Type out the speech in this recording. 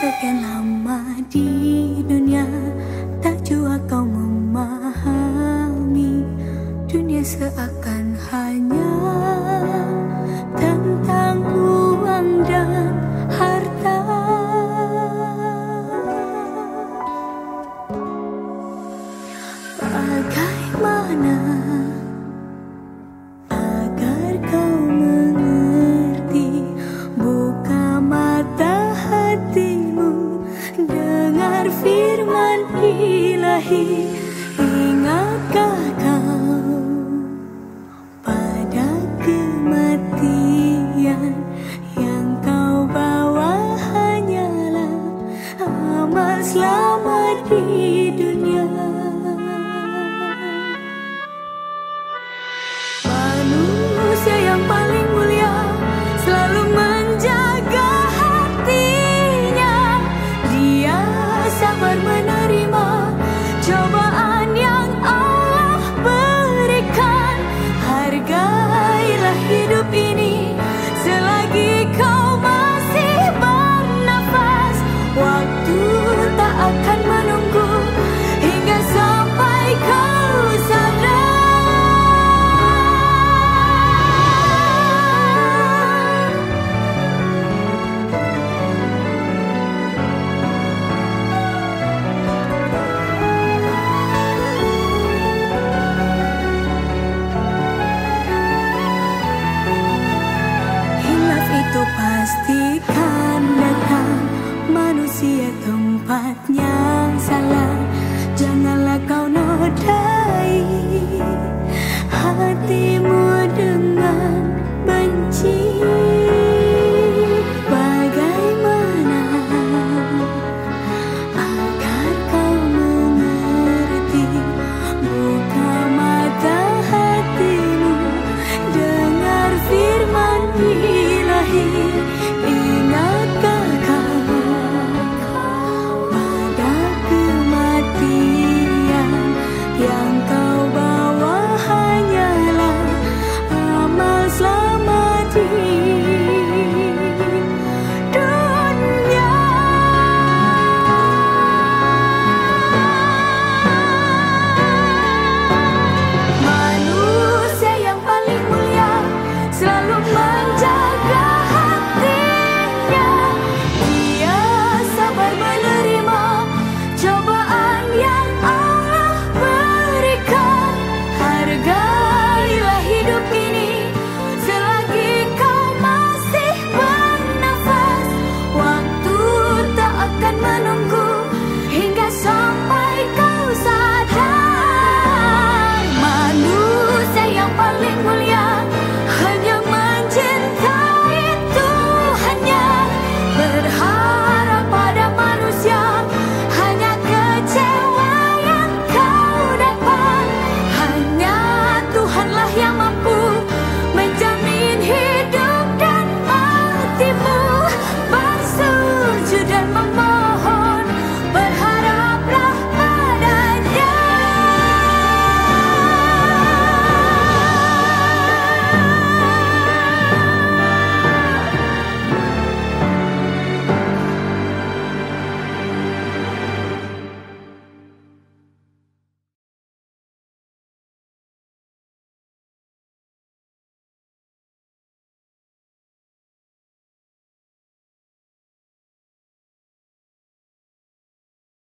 Sekian lama di dunia Tak jua kau memahami Dunia seakan hanya Tentang uang dan harta. Bagaimana your sia thong phạt nhang xa lạ